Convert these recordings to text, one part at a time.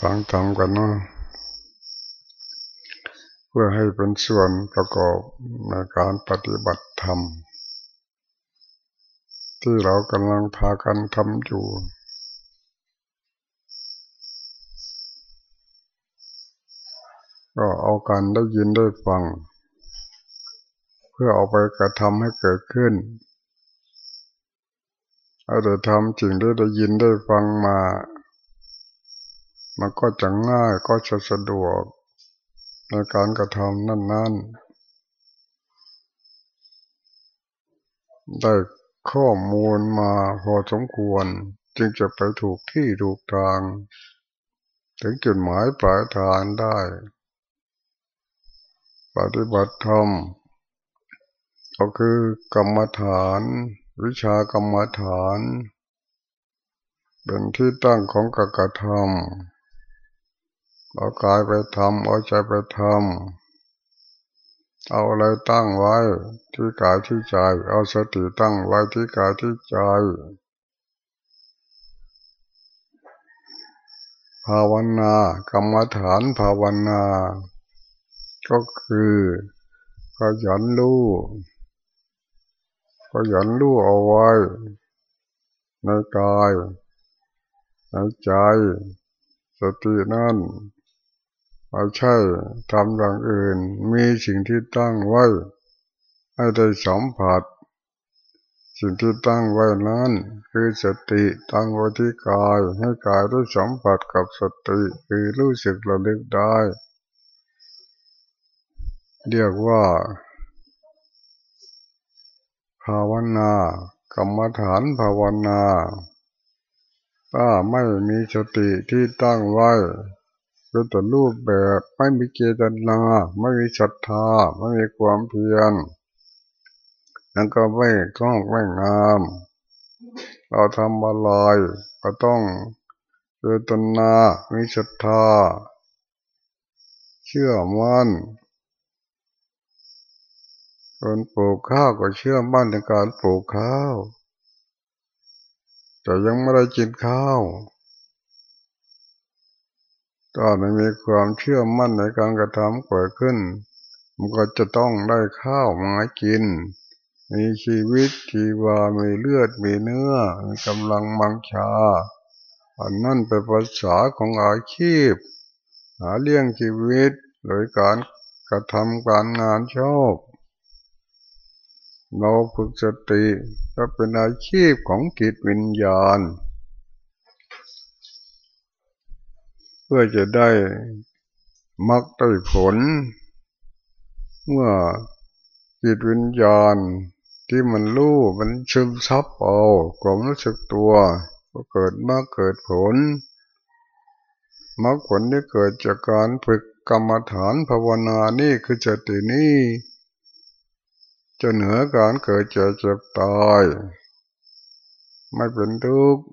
ฟังทำกันเนาะเพื่อให้เป็นส่วนประกอบในการปฏิบัติธรรม ที่เรากำลังพากันทำอยู่ก็เอาการได้ยินได้ฟัง เพื่อเอาไปกระทำให้เกิดขึ้นเอาได้ทำสิ่งที่ได้ยินได้ฟังมา มันก็จะง่ายก็จะสะดวก ในการกระทำนั่น ๆ ได้ข้อมูลมาพอสมควร จึงจะไปถูกที่ถูกทาง ถึงจุดหมายปลายทางได้ ปฏิบัติธรรมก็คือกรรมฐาน วิชากรรมฐาน เป็นที่ตั้งของกกธรรม เอากายไปทำเอาใจไปทำเอาอะไรตั้งไว้ที่กายที่ใจ เอาสติตั้งไว้ที่กายที่ใจ ภาวนากรรมฐานภาวนา ก็คือก็ยันรู้ก็ยันรู้เอาไว้ ในกายในใจ สตินั่น ไม่ใช่ทำอย่างอื่น มีสิ่งที่ตั้งไว้ ให้ได้สัมผัส สิ่งที่ตั้งไว้นั้น คือสติตั้งไว้ที่กายให้กายได้สัมผัสกับสติคือรู้สึกระลึกได้ เรียกว่า ภาวนา กรรมฐานภาวนาถ้าไม่มีสติที่ตั้งไว้ เป็นแต่รูปแบบไม่มีเจตนาไม่มีศรัทธาไม่มีความเพียรนั่นก็ไม่กล้องไม่งาม เราทำอะไรก็ต้องเจตนามีศรัทธา เชื่อมั่นคนปลูกข้าวก็เชื่อมั่นในการปลูกข้าว แต่ยังไม่ได้กินข้าว ถ้าไม่มีความเชื่อมั่นในการกระทำเกิดขึ้น มันก็จะต้องได้ข้าวมากิน มีชีวิตชีวา มีเลือด มีเนื้อ มีกำลังมังชา อันนั่นเป็นภาษาของอาชีพ หาเลี้ยงชีวิตโดยการกระทำการงานชอบ เราฝึกสติก็เป็นอาชีพของจิตวิญญาณ เพื่อจะได้มักได้ผล เมื่อจิตวิญญาณที่มันรู้มันซึมซับเอาความรู้สึกตัวก็เกิดมาเกิดผลมรรคผลที่เกิดจากการฝึกกรรมฐานภาวนานี่คือจตินี่จะเหนือการเกิดเจ็บเจ็บตาย ไม่เป็นทุกข์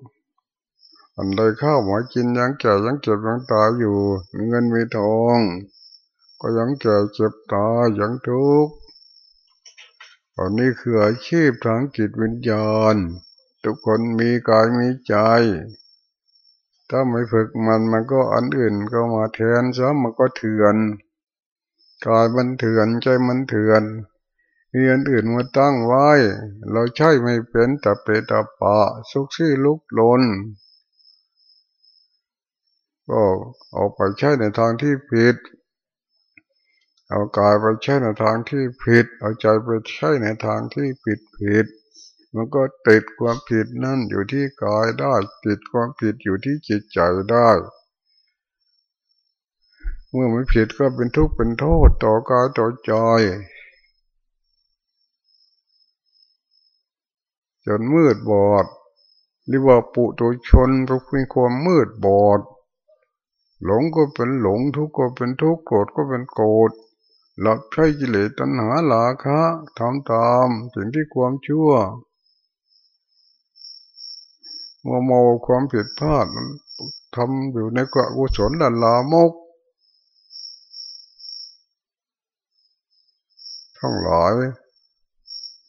อันใดข้าวหมากินยังแก่ยังเจ็บยังตายอยู่ เงินมีทอง ก็ยังแก่เจ็บตายยังทุกข์ตอนนี้คืออาชีพทางจิตวิญญาณ ทุกคนมีกายมีใจ ถ้าไม่ฝึกมันมันก็อันอื่นก็มาแทนซะมันก็เถื่อนกายมันเถื่อนใจมันเถื่อนมีอันอื่นมาตั้งไว้ เราใช่ไม่เป็นแต่เปตาปะ สุกซี่ลุกลน ก็เอาไปใช้ในทางที่ผิด เอากายไปใช้ในทางที่ผิด เอาใจไปใช้ในทางที่ผิดผิด มันก็ติดความผิดนั่นอยู่ที่กายได้ ติดความผิดอยู่ที่จิตใจได้ เมื่อไม่ผิดก็เป็นทุกข์เป็นโทษต่อกายต่อใจจนมืดบอดหรือว่าปุตุชนก็มีความมืดบอด หลงก็เป็นหลงทุกข์ก็เป็นทุกข์โกรธก็เป็นโกรธหลับใช้กิเลสตัณหาหลาคะทำตามสิ่งที่ความชั่วมัวเมาความผิดพลาดทำอยู่ในกะกุศลดันลามกทั้งหลาย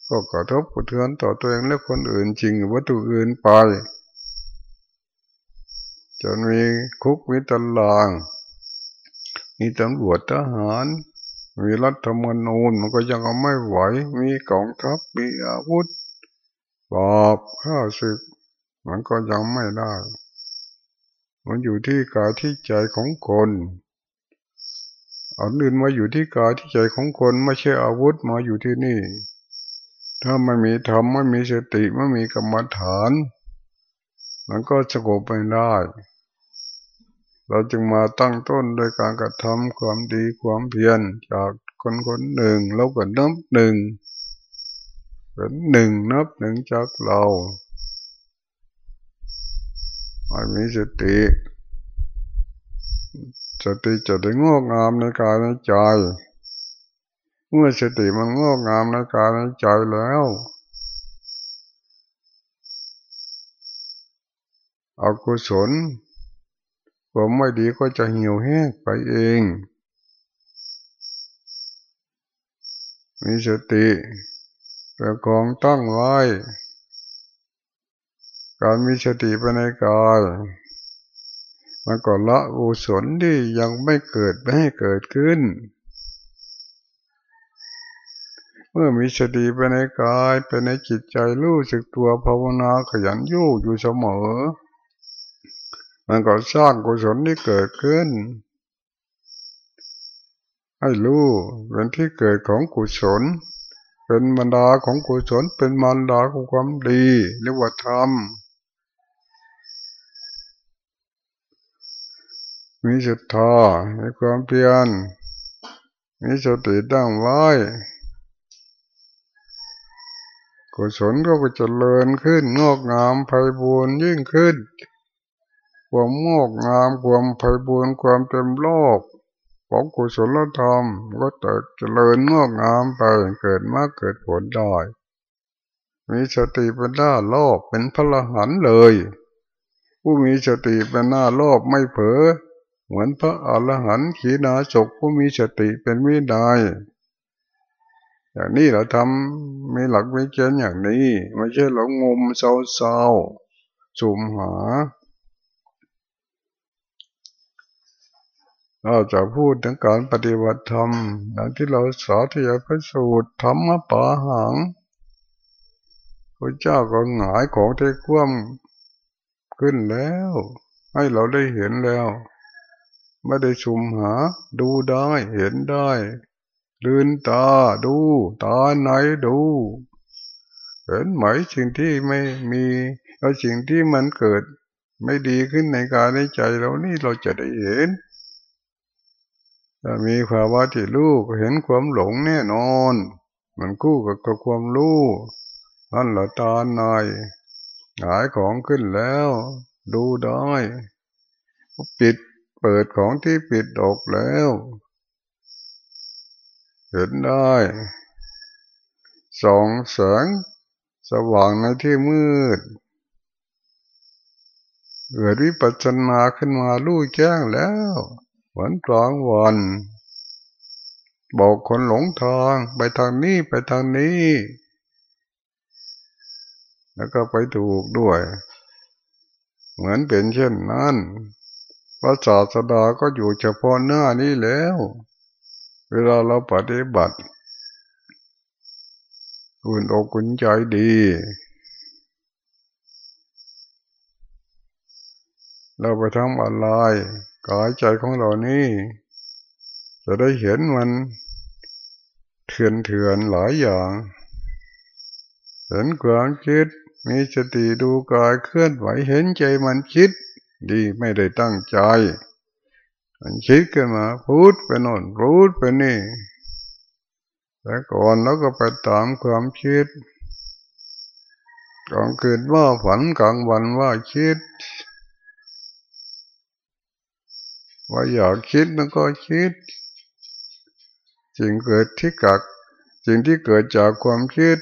ก็กระทบกระเทือนต่อตัวเองและคนอื่นจริงวัตถุอื่นไป จนมีคุกมีตาราง มีตำรวจทหาร มีรัฐมนูญมันก็ยังไม่ไหว มีกองทัพมีอาวุธบอบข้าศึก มันก็ยังไม่ได้ มันอยู่ที่กายที่ใจของคนอันอื่นมาอยู่ที่กายที่ใจของคนไม่ใช่อาวุธมาอยู่ที่นี่ ถ้าไม่มีธรรมไม่มีสติไม่มีกรรมฐาน มันก็สงบไม่ได้ เราจึงมาตั้งต้นโดยการกระทำความดีความเพียรจากคนคนหนึ่งแล้วก็นับหนึ่งเป็นหนึ่งนับหนึ่งจากเราไม่มีสติสติจะได้งอกงามในกายในใจ เมื่อสติมันงอกงามในกายในใจแล้ว อกุศลความไม่ดีก็จะเหี่ยวแห้งไปเอง มีสติประกองตั้งไว้ การมีสติไปในกายมันก็ละอุศลที่ยังไม่เกิดไม่ให้เกิดขึ้น เมื่อมีสติไปในกายไปในจิตใจรู้สึกตัวภาวนาขยันยู่อยู่เสมอ มันก็สร้างกุศลที่เกิดขึ้น ให้รู้เป็นที่เกิดของกุศล เป็นบรรดาของกุศลเป็นมารดาของความดีเรียกว่าธรรมมีศรัทธามีความเพียรมีสติตั้งไว้กุศลก็จะเจริญขึ้นงอกงามไพบูรยิ่งขึ้น ความงอกงามความไพบูรความเต็มโลกของกุศลธรรมก็จะเจริญงอกงามไปเกิดมากเกิดผลได้มีสติเป็นหน้าโลกเป็นพระหันเลย ผู้มีสติเป็นหน้าโลกไม่เผลอเหมือนพระอรหันต์ขีณาศกผู้มีสติเป็นไม่ได้อย่างนี้เราทำมีหลักมีเกณฑ์อย่างนี้ ไม่ใช่เรางมเศร้าๆสุ่มหา เราจะพูดถึงการปฏิบัติธรรมอย่างที่เราสาธยายพระสูตรธรรมป่าหังพระเจ้าก็หงายของเทคว่ำขึ้นแล้ว ให้เราได้เห็นแล้ว ไม่ได้ชุมหา ดูได้เห็นได้ลืนตาดู ตาไหนดู เห็นไหมสิ่งที่ไม่มีแล้วสิ่งที่มันเกิด ไม่ดีขึ้นในกายในใจเรานี่เราจะได้เห็น มีภาวะที่รู้ก็เห็นความหลงแน่นอน มันกู้กับความรู้นั่นละตาในหายของขึ้นแล้ว ดูได้ปิดเปิดของที่ปิดออกแล้ว เห็นได้ส่องแสงสว่างในที่มืดเกิดวิปัสสนาขึ้นมาลู่แจ้งแล้ว เหมือนกลางวัน บอกคนหลงทางไปทางนี้ไปทางนี้ แล้วก็ไปถูกด้วย เหมือนเป็นเช่นนั้นพระศาสดาก็อยู่เฉพาะหน้านี้แล้ว เวลาเราปฏิบัติอุ่นอกอุ่นใจดี เราไปทำอะไรกายใจของเรานี่ จะได้เห็นมันเถื่อนเถื่อนหลายอย่าง เห็นความคิด มีสติดูกายเคลื่อนไหวเห็นใจมันคิด ดีไม่ได้ตั้งใจ มันคิดขึ้นมาพูดไปโน่นพูดไปนี่แต่ก่อนแล้วก็ไปตามความคิดกลางคืนว่าฝันกลางวันว่าคิด ว่าอยากคิดมันก็คิดสิ่งเกิดที่กักสิ่งที่เกิดจากความคิด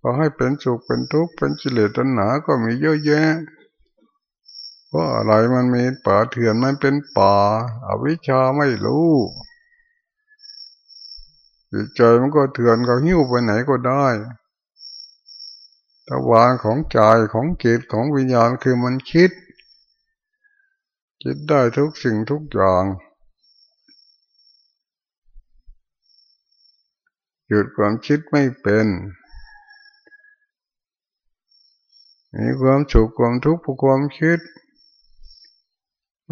พอให้เป็นสุขเป็นทุกข์เป็นจิเลตัณหาก็มีเยอะแยะเพราะอะไรมันมีป่าเถื่อนมันเป็นป่าอาวิชชาไม่รู้จิตใจมันก็เถื่อนก็หิ้วไปไหนก็ได้ตะวางของใจของจิตของวิญญาณคือมันคิด คิดได้ทุกสิ่งทุกอย่าง หยุดความคิดไม่เป็น มีความสุขความทุกข์ผู้ความคิด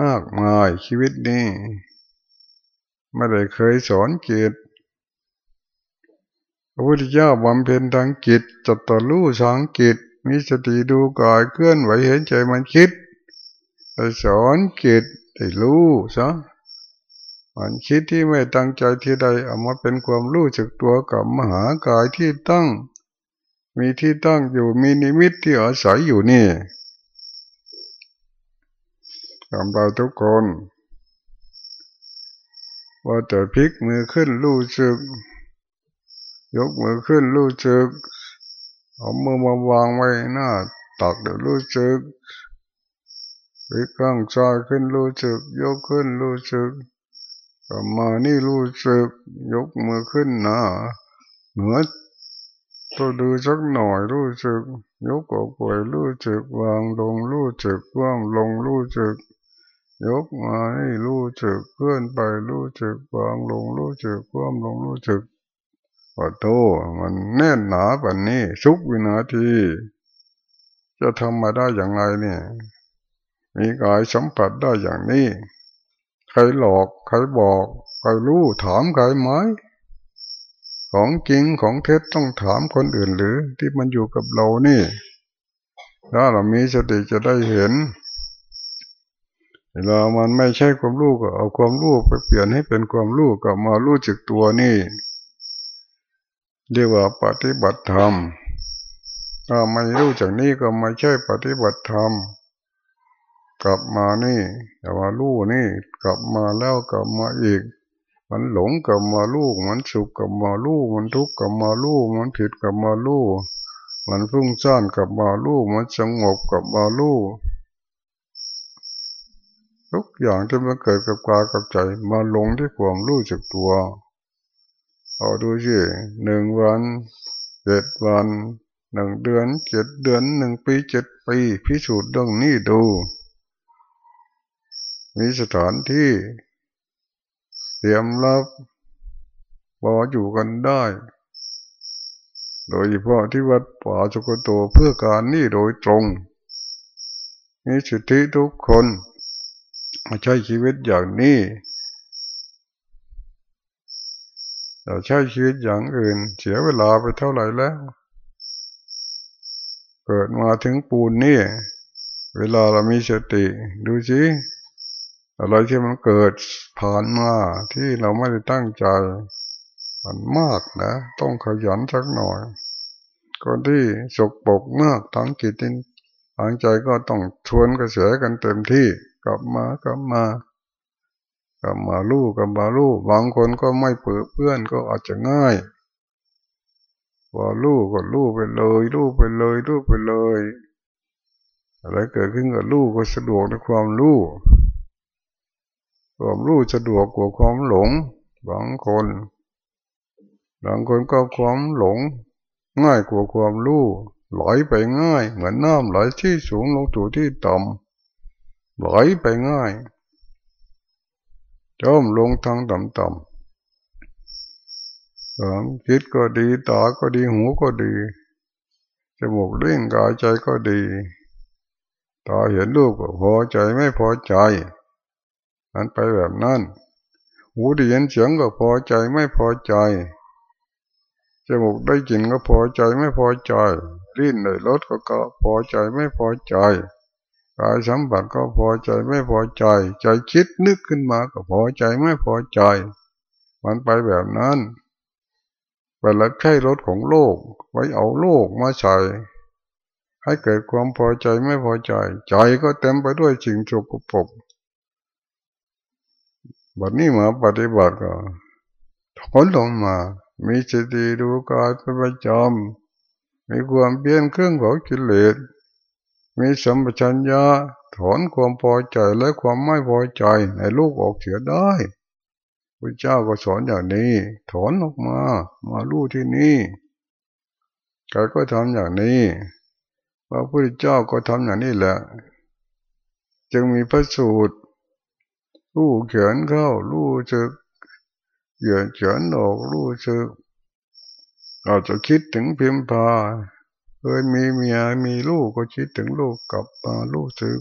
มากมายชีวิตนี้ ไม่ได้เคยสอนจิตพระพุทธเจ้าบำเพ็ญทางจิตจัตตรู้ทางจิตมีสติดูกายเคลื่อนไหวเห็นใจมันคิด ไปสอนจิตให้รู้ซะมันคิดที่ไม่ตั้งใจที่ใดเอามาเป็นความรู้จักตัวกับมหากายที่ตั้ง มีที่ตั้งอยู่มีนิมิตที่อาศัยอยู่นี่ทำเราทุกคนว่าแต่พลิกมือขึ้นรู้สึก ยกมือขึ้นรู้สึกเอามือมาวางไว้หน้าตักเดี๋ยวรู้สึก ไปข้างซ้ายขึ้นรู้สึก ยกขึ้นรู้สึกกลับมานี่รู้สึก ยกมือขึ้นนะเหนือตัวดูสักหน่อยรู้สึก ยกออกไปรู้สึกวางลงรู้สึกว่างลงรู้สึก ยกมาให้รู้สึกเคลื่อนไปรู้สึกวางลงรู้สึกว่างลงรู้สึกพอโตมันแน่นหนาแบบนี้สุกวินาที จะทำมาได้อย่างไรเนี่ย มีกายสัมผัสได้อย่างนี้ ใครหลอก ใครบอก ใครรู้ถามใครไหมของจริงของเท็จต้องถามคนอื่นหรือ ที่มันอยู่กับเรานี่ ถ้าเรามีสติจะได้เห็นเวลามันไม่ใช่ความรู้ก็เอาความรู้ไปเปลี่ยนให้เป็นความรู้กับมารู้จึกตัวนี่ เรียกว่าปฏิบัติธรรม ถ้าไม่รู้จากนี้ก็ไม่ใช่ปฏิบัติธรรม กลับมานี่แต่ว่าลู่นี่ กลับมาแล้วกลับมาอีก มันหลงกลับมาลู่มันสุขกลับมาลู่มันทุกข์กลับมาลู่มันผิดกลับมาลู่มันฟุ้งซ่านกลับมาลู่มันสงบกลับมาลู่ทุกอย่างที่มันเกิดกับกายกับใจมาลงที่ความรู้จักตัวเอาดูสิหนึ่งวันเจ็ดวันหนึ่งเดือนเจ็ดเดือนหนึ่งปีเจ็ดปี พิสูจน์เรื่องนี้ดู มีสถานที่เตรียมรับบออยู่กันได้ โดยเฉพาะที่วัดป่าสุกโตเพื่อการนี่โดยตรงมีสิทธิทุกคนมาใช้ชีวิตอย่างนี้เราใช้ชีวิตอย่างอื่น เสียเวลาไปเท่าไหร่แล้ว เกิดมาถึงปูนนี่ เวลาเรามีสติ ดูสิ อะไรที่มันเกิดผ่านมาที่เราไม่ได้ตั้งใจ มันมากนะ ต้องขยันสักหน่อยคนที่สกปกมากทั้งจิตทางใจก็ต้องชวนกระแสกันเต็มที่กลับมากลับมากลับมาลู่กลับมาลู่บางคนก็ไม่เปื้อเพื่อนก็อาจจะง่ายว่าลู่ก็ลู่ไปเลยลู่ไปเลยลู่ไปเลยอะไรเกิดขึ้นกับลู่ก็สะดวกในความลู่ ความรู้สะดวกกว่าความหลงบางคนบางคนก็ความหลง ง่ายกว่าความรู้ไหลไปง่าย เหมือนน้ำไหลที่สูงลงสู่ที่ต่ำไหลไปง่ายจมลงทางต่ำๆความคิดก็ดีตาก็ดีหูก็ดีจมูกเล่งกายใจก็ดี ตาเห็นรูปก็พอใจไม่พอใจ มันไปแบบนั้น หูได้ยินเสียงก็พอใจไม่พอใจ จมูกได้กลิ่นก็พอใจไม่พอใจ ลิ้นได้รสก็ก็พอใจไม่พอใจ กายสัมผัสก็พอใจไม่พอใจ ใจคิดนึกขึ้นมาก็พอใจไม่พอใจ มันไปแบบนั้นไปรับใช้รถของโลก ไว้เอาโลกมาใช้ให้เกิดความพอใจไม่พอใจ ใจก็เต็มไปด้วยสิ่งโกปรก บัดนี้มาปฏิบัติก็ถอนลงมา มีสติดูกายเป็นประจำมีความเปลี่ยนเครื่องของกิเลสมีสัมปชัญญะถอนความพอใจและความไม่พอใจในลูกออกเสียได้พระเจ้าก็สอนอย่างนี้ ถอนออกมา มาลู่ที่นี่ใครก็ทำอย่างนี้พระพุทธเจ้าก็ทำอย่างนี้แหละ จึงมีพระสูตร รู้เขียนเข้า รู้จึกเหยียดเขียนออก รู้จึกอาจจะคิดถึงพิมพาเคยมีเมียมีลูกก็คิดถึงลูกกลับมาลูกจึก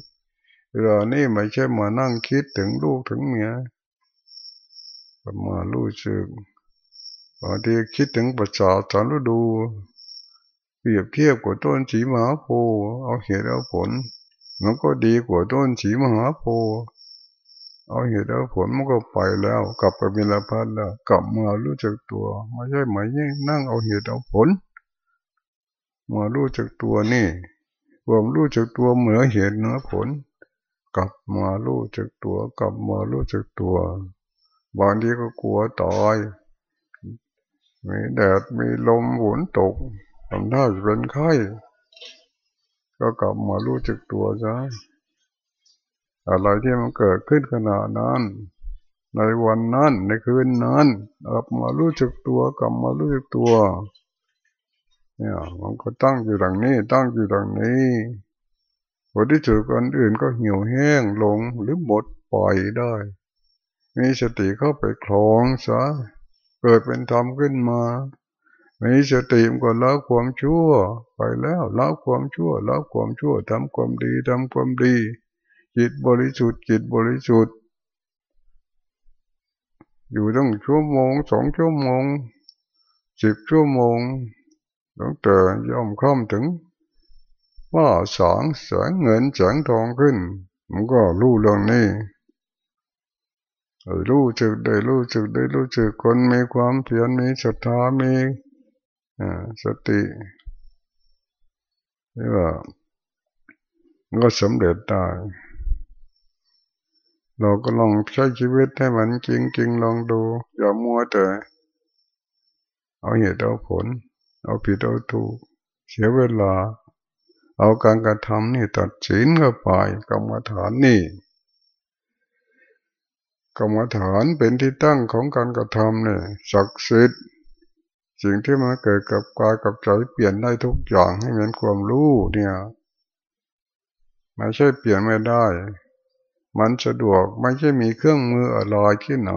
เวลานี้ไม่ใช่มานั่งคิดถึงลูกถึงเมียกลับมาลูกจึกบางทีคิดถึงประชาสารดู เปรียบเทียบกับต้นสีมหาโพธิ์เอาเหตุเอาผล มันก็ดีกว่าต้นสีมหาโพธิ์ เอาเหตุเอาผลมันก็ไปแล้ว กลับไปมีละพัดแล้ว กลับมารู้จักตัวไม่ใช่หมายนั่งเอาเหตุเอาผล มารู้จักตัวนี่ความรู้จักตัวเหมือเหตุเหนือผล กลับมารู้จักตัว กลับมารู้จักตัว บางทีก็กลัวตายมีแดดมีลมฝนตกทำท่าจะเป็นไข้ก็กลับมารู้จักตัวซะ อะไรที่มันเกิดขึ้นขณะนั้น ในวันนั้นในคืนนั้นกลับมารู้จักตัวกลับมารู้จักตัว เนี่ยมันก็ตั้งอยู่ดังนี้ ตั้งอยู่ดังนี้พอที่เจอคนอื่นก็เหี่ยวแห้งลงหรือหมดปล่อยได้ มีสติเข้าไปคลองซะเกิดเป็นธรรมขึ้นมามีสติมันก็ละความชั่ว ไปแล้วละความชั่วละความชั่วทำความดีทำความดี จิตบริสุทธิ์จิตบริสุทธิ์ อยู่ตั้งชั่วโมงสองชั่วโมงสิบชั่วโมงตั้งแต่ยอมค่ำถึงว่าสางแสงเงินแสงทองขึ้นมันก็รู้เรื่องนี้รู้จึกได้รู้จึกได้รู้จึกคนมีความเพียรมีศรัทธามีสตินี่ว่าก็สำเร็จได้ เราก็ลองใช้ชีวิตให้มันจริงจริงลองดู อย่ามัวแต่ เอาเหตุเอาผล เอาผิดเอาถูก เสียเวลา เอาการกระทำนี่ตัดสินเข้าไปกรรมฐานนี่กรรมฐานเป็นที่ตั้งของการกระทำเนี่ยศักดิ์สิทธิ์สิ่งที่มันเกิดกับกายกับใจเปลี่ยนได้ทุกอย่างให้เหมือนความรู้เนี่ยไม่ใช่เปลี่ยนไม่ได้ มันสะดวกไม่ใช่มีเครื่องมืออะไรที่ไหน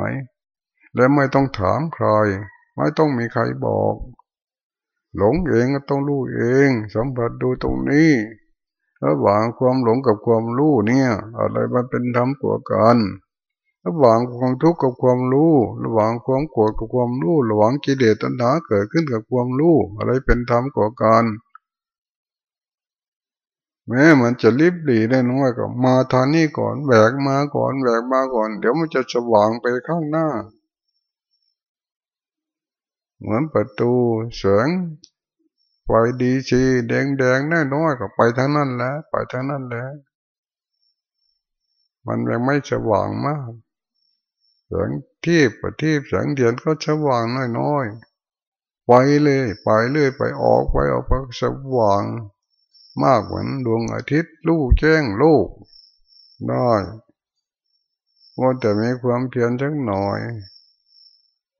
และไม่ต้องถามใคร ไม่ต้องมีใครบอก หลงเองก็ต้องรู้เอง สัมผัสดูตรงนี้ระหว่างความหลงกับความรู้เนี่ย อะไรมันเป็นธรรมกว่ากันระหว่างความทุกข์กับความรู้ ระหว่างความโกรธกับความรู้ ระหว่างกิเลสตัณหาเกิดขึ้นกับความรู้ อะไรเป็นธรรมกว่ากัน แม้มันจะรีบหลีได้น้อยก็มาทางนี้ก่อนแบกมาก่อนแบกมาก่อน เดี๋ยวมันจะสว่างไปข้างหน้า เหมือนประตูเสียงไฟดีชีแดงแดงน่น้อยก็ไปทางนั้นแหละไปทางนั้นแหละมันยังไม่สว่างมากแสงทีบประทีปแสงเดียนก็สว่างน้อยๆไปเลย ไปเลยไปออกไปออกไปสว่าง มากเหมือนดวงอาทิตย์ลู่แจ้งโลกได้ว่าแต่มีความเพียรสักหน่อย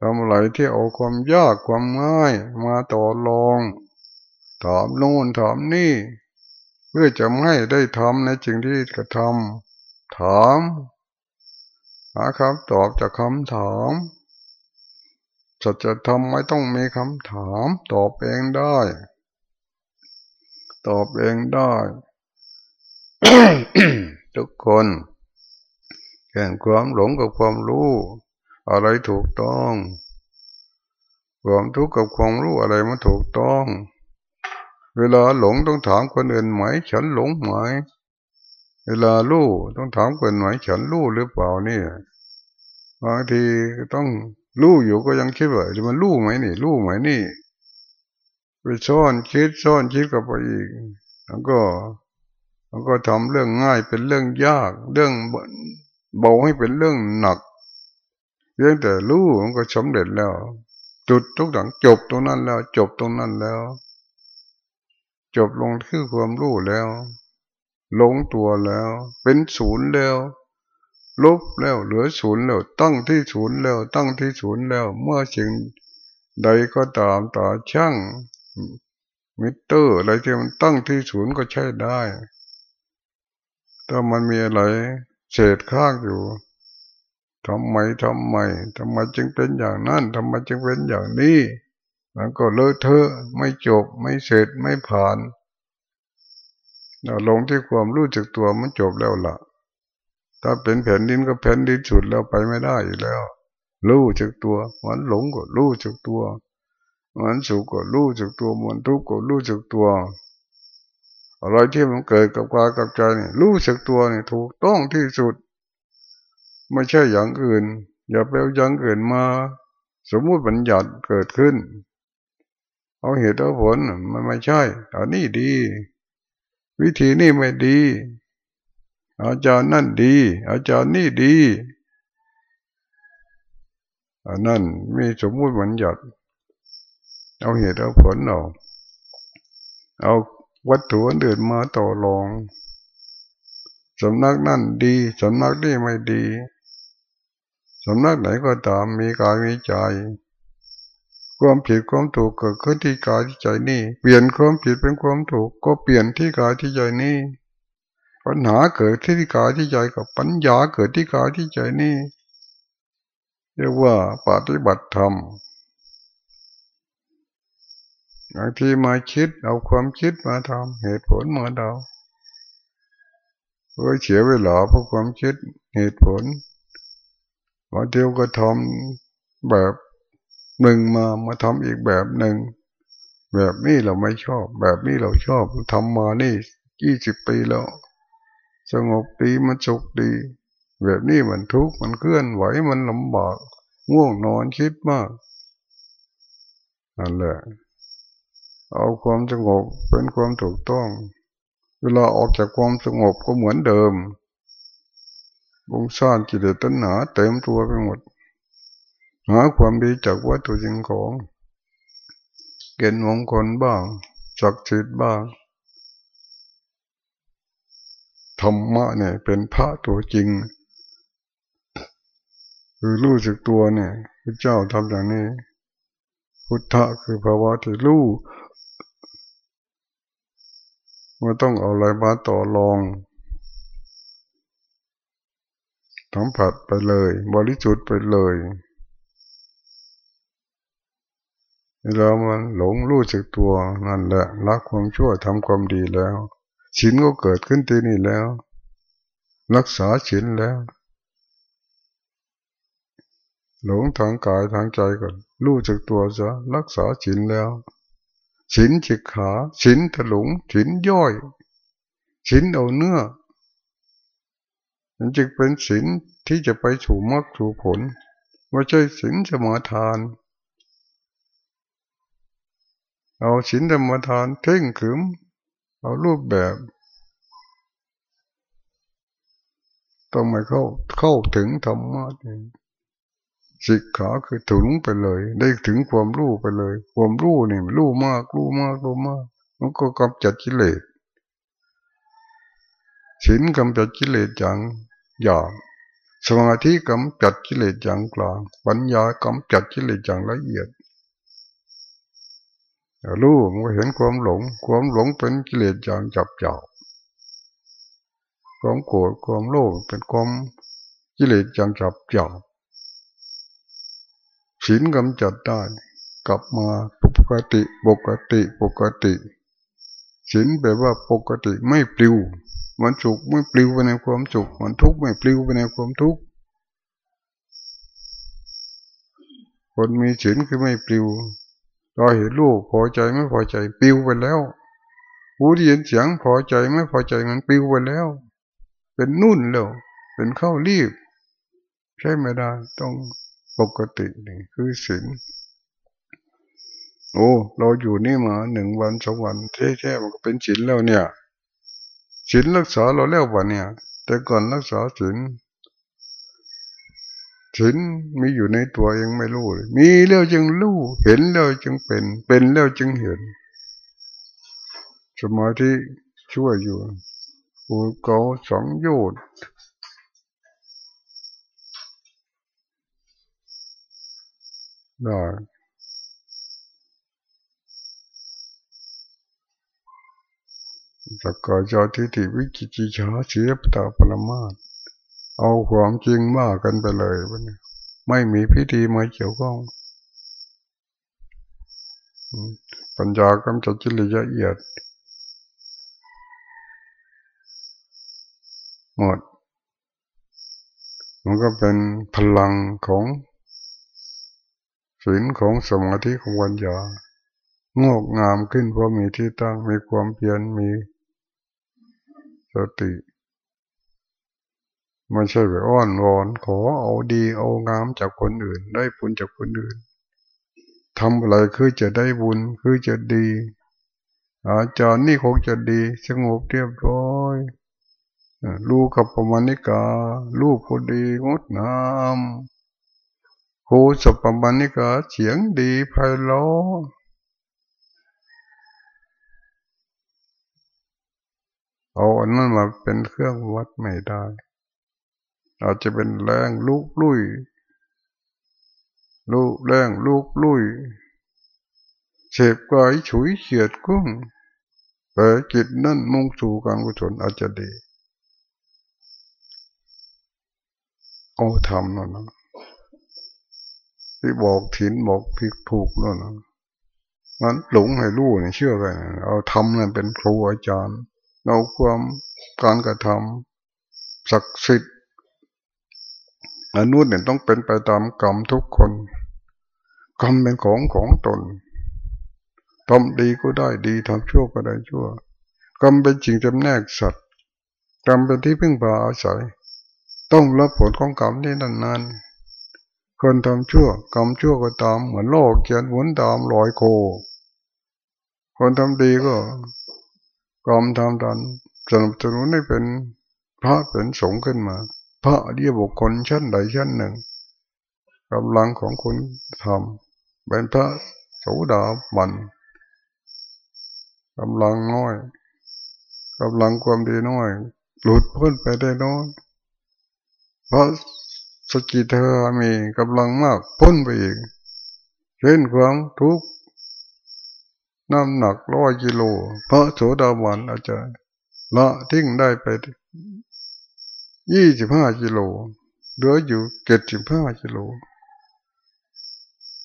ทำอะไรที่เอาความยากความง่ายมาต่อรองถามโน่นถามนี่ เพื่อจะไม่ได้ทำในสิ่งที่กระทำถามหาคำตอบจากคำถามจะจะทำไม่ต้องมีคำถามตอบเองได้ ตอบเองได้ ทุกคนแข่งความหลงกับความรู้ อะไรถูกต้องความทุกข์กับความรู้อะไรมันถูกต้อง เวลาหลงต้องถามคนอื่นไหม ฉันหลงไหม เวลารู้ต้องถามคนไหม ฉันรู้หรือเปล่านี่บางทีต้องรู้อยู่ก็ยังคิดว่ามันรู้ไหมนี่รู้ไหมนี่ไป ซ่อนคิดซ่อนคิดกับไปอีก แล้วก็แล้วก็ทำเรื่องง่ายเป็นเรื่องยาก เรื่องเบาให้เป็นเรื่องหนักเรื่องแต่รู้มันก็สำเร็จแล้ว จุดทุกอย่างจบตรงนั้นแล้ว จบตรงนั้นแล้ว จบลงที่ความรู้แล้ว ลงตัวแล้ว เป็นศูนย์แล้ว ลบแล้วเหลือศูนย์แล้ว ตั้งที่ศูนย์แล้ว ตั้งที่ศูนย์แล้ว เมื่อสิ่งใดก็ตามต่อช่าง มิเตอร์อะไรที่มันตั้งที่ศูนย์ก็ใช้ได้ ถ้ามันมีอะไรเศษข้างอยู่ทำไมทำไมทำไมจึงเป็นอย่างนั้นทำไมจึงเป็นอย่างนี้มันก็เลอะเทอะไม่จบไม่เสร็จไม่ผ่านเราลงที่ความรู้จักตัวมันจบแล้วล่ะ ถ้าเป็นแผ่นดินก็แผ่นดินสุดแล้วไปไม่ได้อีกแล้ว รู้จักตัวมันหลงก็รู้จักตัว มันสุขก็รู้จักตัวมันทุกข์ก็รู้จักตัวอะไรที่มันเกิดกับกายกับใจนี่รู้จักตัวนี่ถูกต้องที่สุด ไม่ใช่อย่างอื่น อย่าไปเอาอย่างอื่นมา สมมุติบัญญัติเกิดขึ้น เอาเหตุเอาผลมันไม่ใช่อันนี้ดี วิธีนี้ไม่ดี อาจารย์นั่นดี อาจารย์นี่ดีอันนั้นมีสมมุติบัญญัติ เอาเหตุเอาผลเอาเอาวัตถุอื่นมาต่อรองสำนักนั่นดีสำนักนี่ไม่ดีสำนักไหนก็ตามมีกายมีใจความผิดความถูกเกิดขึ้นที่กายที่ใจนี่ เปลี่ยนความผิดเป็นความถูก ก็เปลี่ยนที่กายที่ใจนี่ปัญหาเกิดที่กายที่ใจกับปัญญาเกิดที่กายที่ใจนี่เรียกว่าปฏิบัติธรรม บางทีมาคิดเอาความคิดมาทำเหตุผลมาเดาเพื่อเสียเวลาเพราะความคิดเหตุผลมาเดียวก็ทำแบบหนึ่งมามาทำอีกแบบหนึ่ง แบบนี้เราไม่ชอบ แบบนี้เราชอบทำมานี่ยี่สิบปีแล้ว สงบดีมันสุขดี แบบนี้มันทุกข์มันเคลื่อนไหวมันลำบากง่วงนอนคิดมากนั่นแหละ เอาความสงบเป็นความถูกต้อง เวลาออกจากความสงบก็เหมือนเดิมบุงซ่านจิตตัณหาเต็มตัวไปหมด หาความดีจากวัตถุสิ่งของเกณฑ์มงคลบ้างศักดิ์สิทธิ์บ้างธรรมะเนี่ยเป็นพระตัวจริง คือรู้สึกตัวเนี่ยพระเจ้าทำอย่างนี้ พุทธะคือภาวะที่รู้ ไม่ต้องเอาอะไรมาต่อรองสัมผัสไปเลย บริสุทธิ์ไปเลยเรามันหลงรู้สึกตัวนั่นแหละรักความชั่วทำความดีแล้วศีลก็เกิดขึ้นที่นี่แล้ว รักษาศีลแล้ว หลงทางกายทางใจก่อนรู้จักตัวซะรักษาศีลแล้ว ศีลจิกขาศีลถลุงศีลย่อยศีลเอาเนื้อมันจึงเป็นศีลที่จะไปสู่มรรคสู่ผลไม่ใช่ศีลสมาทาน เอาศีลธรรมทานเท่งขืมเอารูปแบบต้องไม่เข้าเข้าถึงธรรมะ สิกขาคือถึงไปเลย ได้ถึงความรู้ไปเลย ความรู้นี่มันรู้มากรู้มากรู้มาก มันก็กำจัดกิเลสศีลกำจัดกิเลสอย่างหยาบสมาธิกำจัดกิเลสอย่างกลาง ปัญญากำจัดกิเลสอย่างละเอียดรู้มันก็เห็นความหลง ความหลงเป็นกิเลสอย่างจับเจ้าความโกรธความโลภเป็นความกิเลสอย่างจับเจ้า ศีลกำจัดได้ กลับมาปกติปกติปกติศีลแปลว่าปกติไม่ปลิว มันสุขไม่ปลิวไปในความสุขมันทุกข์ไม่ปลิวไปในความทุกข์คนมีศีลคือไม่ปลิวเราเห็นลูกพอใจไม่พอใจปลิวไปแล้วหูได้ยินเสียงพอใจไม่พอใจมันปลิวไปแล้ว เป็นนุ่นแล้ว เป็นเข้ารีบ ใช่ไม่ได้ต้อง ปกตินี่คือศีลโอ้เราอยู่นี่มาหนึ่งวันสองวันแท้ๆมันก็เป็นศีลแล้วเนี่ยศีลรักษาเราแล้ววะเนี่ย แต่ก่อนรักษาศีลศีลมีอยู่ในตัวยังไม่รู้เลยมีแล้วจึงรู้ เห็นแล้วจึงเป็น เป็นแล้วจึงเห็น สมาธิช่วยอยู่อุโกสองโยด ได้สักกายทิฏฐิวิจิจิชาเสียปตาปรมาเอาความจริงมากันไปเลยไม่มีพิธีมาเกี่ยวข้องปัญญากำจัดจิตละเอียด หมด มันก็เป็นพลังของ ศีลของสมาธิของวัญญางอกงามขึ้นเพราะมีที่ตั้งมีความเพียรมีสติไม่ใช่ไปอ้อนวอน ขอเอาดีเอางามจากคนอื่น ได้บุญจากคนอื่นทำอะไรคือจะได้บุญคือจะดี อาจารย์นี่คงจะดี สงบเรียบร้อยลูกกับปมาณิกา ลูกพอดีงดงาม ครูสัปมาณิกาเสียงดีไพเราะเอาอันนั้นมาเป็นเครื่องวัดไม่ได้ อาจจะเป็นแรงลุกลุยลูกแรงลูกลุยเสพกายฉุยเฉียดกุ้งแต่จิตนั่นมุ่งสู่การกุศลอาจจะดีโอ้ทำนั่นนะ ที่บอกถินบอกผิดถูกนั่นนะมันหลงให้รู้เนี่ยเชื่อกันเอาทำนั่นเป็นครูอาจารย์เอาความการกระทำศักดิ์สิทธิ์อนุเนี่ยต้องเป็นไปตามกรรมทุกคนกรรมเป็นของของตนทำดีก็ได้ดีทำชั่วก็ได้ชั่วกรรมเป็นจริงจำแนกสัตว์กรรมเป็นที่พึ่งพาอาศัย ต้องรับผลของกรรมนี่นานๆ คนทำชั่วกรรมชั่วก็ตามเหมือนโลกเกียนหมุนตามลอยโค คนทำดีก็กรรมทำดันสนับสนุนให้เป็นพระเป็นสงฆ์ขึ้นมา พระเดียบุคคลชั้นใดชั้นหนึ่งกำลังของคุณทำเป็นพระโสดาบันกำลังน้อยกำลังความดีน้อย หลุดพ้นไปได้น้อยพระ สกิเธอมีกำลังมากพ้นไปอีกเช่นความทุกข์น้ำหนักร้อยกิโลพระโสดาบันอาจจะละทิ้งได้ไปยี่สิบห้ากิโลเหลืออยู่เจ็ดสิบห้ากิโล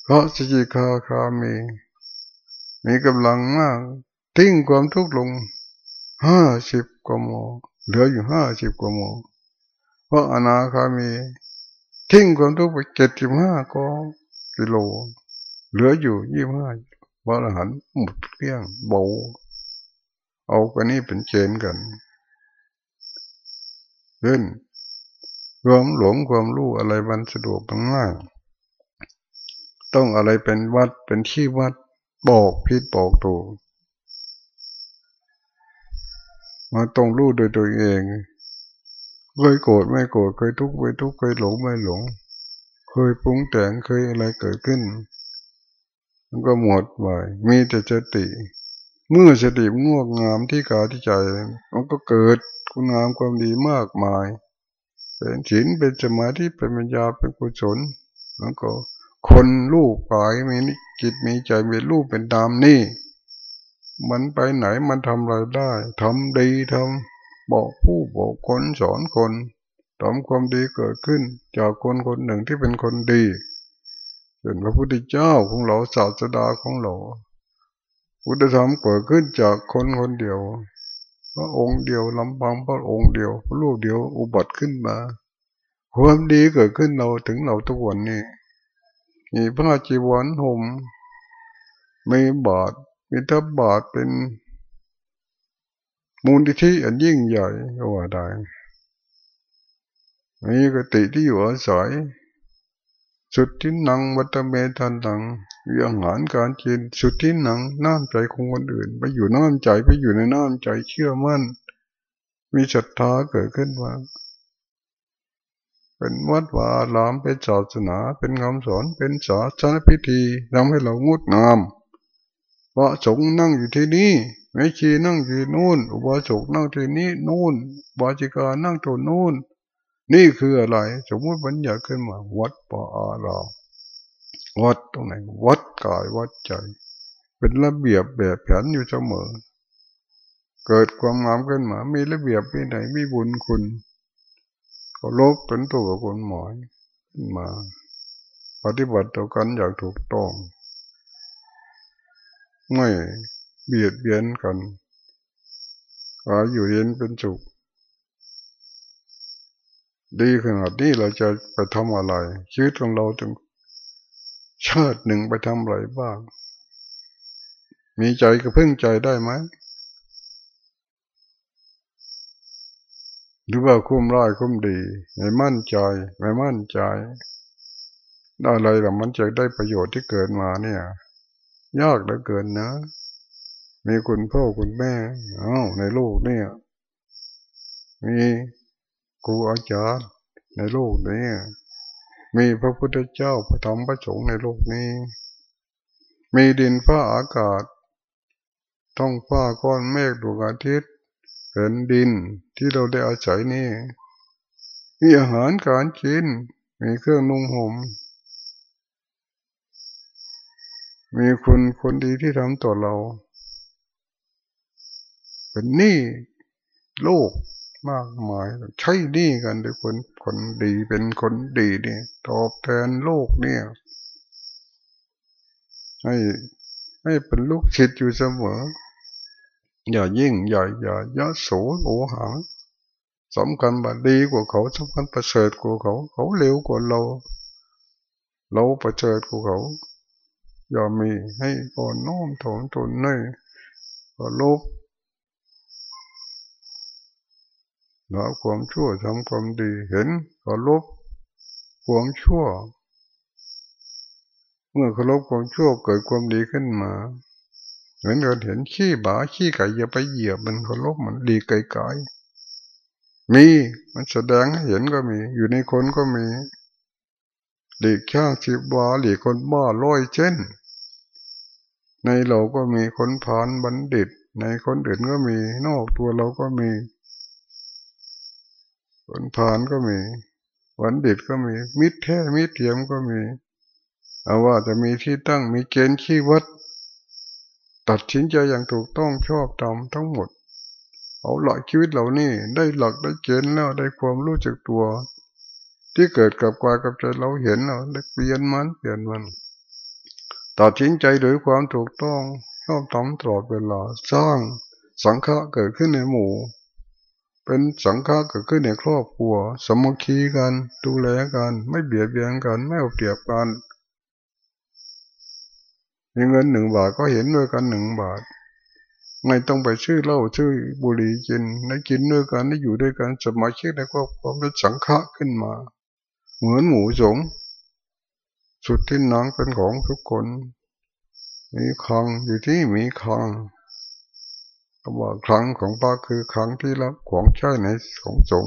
เพราะสกิคาคามีมีกำลังมาก ทิ้งความทุกข์ลงห้าสิบกว่าโมเหลืออยู่ห้าสิบกว่าโมเพราะอนาคามี ทิ้งความทุกข์ไปเจ็ดสิบห้าก็กิโล เหลืออยู่ยี่ห้าพระอรหันหมดเรื่องเบา เอากันนี้เป็นเชนกันเช่นความหลงความรู้อะไรมันสะดวกง่ายต้องอะไรเป็นวัดเป็นที่วัดบอกพิษบอกถูกมาต้องรู้โดยตัวเอง เคยโกรธไม่โกรธเคยทุกข์ไม่ทุกข์เคยหลงไม่หลง เคยปรุงแต่งเคยอะไรเกิดขึ้น มันก็หมดไปมีแต่สติ เมื่อสติงอกงามที่กายที่ใจ มันก็เกิดคุณงามความดีมากมาย เป็นศีลเป็นสมาธิเป็นปัญญาเป็นกุศลมันก็คนลูกกายมีจิตมีใจมีรูปเป็นตามนี่ มันไปไหนมันทำอะไรได้ทำดีทำ บอกผู้บอกคนสอนคนทำความดีเกิดขึ้น จากคนคนหนึ่งที่เป็นคนดีเป็นพระพุทธเจ้าของเราศาสดาของเราพุทธธรรมเกิดขึ้นจากคนคนเดียวพระองค์เดียวลำพังพระองค์เดียวพระลูกเดียวอุบัติขึ้นมาความดีเกิดขึ้นเราถึงเราทุกวันนี้มีพระจีวรห่มมีบาทมีทับบาทเป็น มูลที่อันยิ่งใหญ่ก็ว่าได้มีกติที่อยู่อาศัย สุดที่นังวัตเมทันตังมีอาหารการกินสุดที่นังน้ำใจของคนอื่น ไปอยู่น้ำใจไปอยู่ในน้ำใจเชื่อมั่น มีศรัทธาเกิดขึ้นมาเป็นวัดวาลามเป็นศาสนา เป็นคำสอนเป็นศาสนพิธีทำให้เรางดงามพระสงฆ์นั่งอยู่ที่นี่ ไม่ชีนั่งอยู่นู่น อุบาสกนั่งที่นี่นู่นบาจิกานั่งตรงนู่น นี่คืออะไร สมมติบัญญัติขึ้นมา วัดป่าอารามวัดตรงไหน วัดกายวัดใจ เป็นระเบียบแบบแผนอยู่เสมอ เกิดความงามขึ้นมา มีระเบียบมีไหนมีบุญคุณก็ลบเป็นตัวกับคนหมายมา ปฏิบัติต่อกันอย่างถูกต้อง ไม่ เบียดเบียนกันอาอยู่เย็นเป็นสุขดีขนาดนี้เราจะไปทำอะไร ชีวิตของเราถึงชาติหนึ่งไปทำอะไรบ้าง มีใจก็พึ่งใจได้ไหมหรือว่าคุ้มร้ายคุ้มดี ไม่มั่นใจ ไม่มั่นใจได้อะไรแต่มันจะได้ประโยชน์ที่เกิดมาเนี่ย ยากเหลือเกินนะ มีคุณพ่อคุณแม่อ้าในโลกเนี่ย มีครูอาจารย์ในโลกนี้มีพระพุทธเจ้าพระธรรมพระสงฆ์ในโลกนี้ มีดินฟ้าอากาศท้องฟ้าก้อนเมฆดวงอาทิตย์แผ่นดินที่เราได้อาศัยนี่ มีอาหารการกิน มีเครื่องนุ่งห่มมีคนคนดีที่ทำต่อเรา เป็นหนี้โลกมากมายใช้หนี้กันด้วยคนคนดีเป็นคนดีนี่ตอบแทนโลกเนี่ย ให้ให้เป็นลูกศิษย์อยู่เสมอ อย่ายิ่งใหญ่อย่ายะโสโอหังสำคัญบัดดีกว่าเขาสำคัญประเสริฐกว่าเขา เขาเร็วกว่าเรา เราประเสริฐกว่าเขา อย่ามีให้ก่อนน้อมถ่อมตนในก็ลบ ละความชั่วทำความดีเห็นก็ลบความชั่ว เมื่อเขาลบความชั่วเกิดความดีขึ้นมา เหมือนเราเห็นขี้บาขี้ไก่อย่าไปเหยียบมันเขาลบมันดีไกลๆมีมันแสดงให้เห็นก็มี อยู่ในคนก็มีหลีกช่างสิบวาหลีกคนบ้าร้อยเช่น ในเราก็มีคนผ่านบัณฑิต ในคนอื่นก็มี นอกตัวเราก็มี คนผ่านก็มีบัณฑิตก็มี มิตรแท้มิตรเทียมก็มี เอาว่าจะมีที่ตั้งมีเกณฑ์ขี้วัด ตัดสินใจอย่างถูกต้องชอบทำทั้งหมด เอาหลักชีวิตเหล่านี้ได้หลักได้เกณฑ์แล้วได้ความรู้จักตัว ที่เกิดกับกายกับใจเราเห็นเราได้เปลี่ยนมันเปลี่ยนมันตัดสินใจโดยความถูกต้องชอบทำตลอดเวลาสร้างสังฆะเกิดขึ้นในหมู่ เป็นสังฆะเกิดขึ้นในครอบครัว สมัคคีกันดูแลกัน ไม่เบียดเบียนกัน ไม่เอาเปรียบกันมีเงินหนึ่งบาทก็เห็นด้วยกันหนึ่งบาท ไม่ต้องไปชื่อเหล้าชื่อบุหรี่กินได้กินด้วยกันได้อยู่ด้วยกันสมาชิกในครอบครัวเป็นสังฆะขึ้นมา เหมือนหมูสงสุดที่นังเป็นของทุกคน มีคังอยู่ที่มีคัง คำว่าคลังของป้าคือคลังที่รับของใช้ในของสง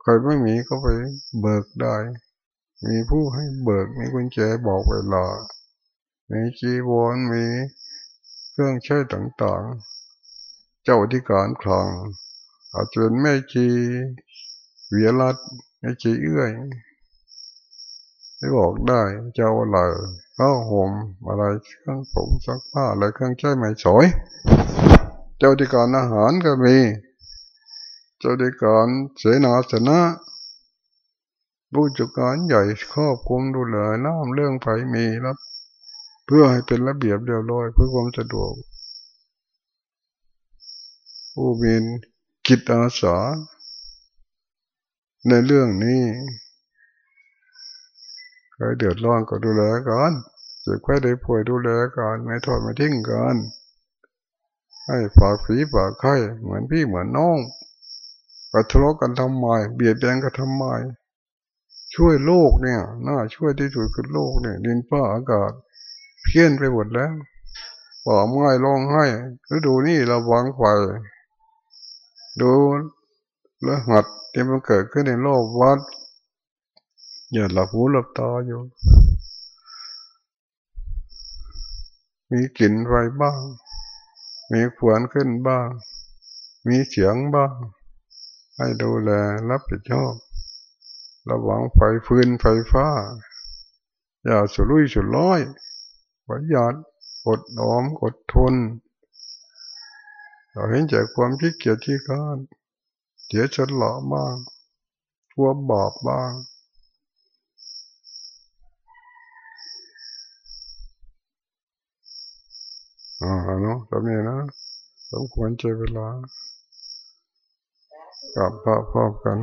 ใครไม่มีก็ไปเบิกได้ มีผู้ให้เบิกมีกุญแจบอกเวลา มีจีวรมีเครื่องใช้ต่างๆ เจ้าที่การคลองอาจจะเป็นแม่จีเวียรัดแม่จีเอื้อยไม่บอกได้เจ้าอะไรข้าหอมอะไรเครื่องผงซักผ้าอะไรเครื่องใช้ไม่สอย เจ้าที่การอาหารก็มี เจ้าที่การเสนาสนะผู้จัดการใหญ่ครอบคุมดูแลน้ำเรื่องไฟมีรับเพื่อให้เป็นระเบียบเรียบร้อยเพื่อความสะดวกผู้มีกิจอาสา ในเรื่องนี้ใครเดือดร้อนก็ดูแลกันเจ็บใครได้ป่วยดูแลกันไม่ทอดไม่ทิ้งกัน ให้ฝากผีฝากไข้เหมือนพี่เหมือนน้องกระทะเลาะกันทำไมเบียดเบียนกันทำไมช่วยโลกเนี่ยน่าช่วยที่สุดคือโลกเนี่ยดินฟ้าอากาศ เพี้ยนไปหมดแล้วบอกง่ายร้องไห้ฤดูนี้เราวางไฟดูแล้วหัดที่มันเกิดขึ้นในโลกวัดอย่าหลับหูหลับตาอยู่ มีกลิ่นไฟบ้าง มีขวนขึ้นบ้าง มีเสียงบ้าง ให้ดูแลรับผิดชอบ ระวังไฟฟืนไฟฟ้า อย่าสุรุ่ยสุร่ายประหยัดอดออมอดทนเราเห็นจากความขี้เกียจที่การเสียฉลาะมากความบาปบ้าง อ่าเนาะตรงนี้นะสมควรใจเวลากับพระพร้อมกัน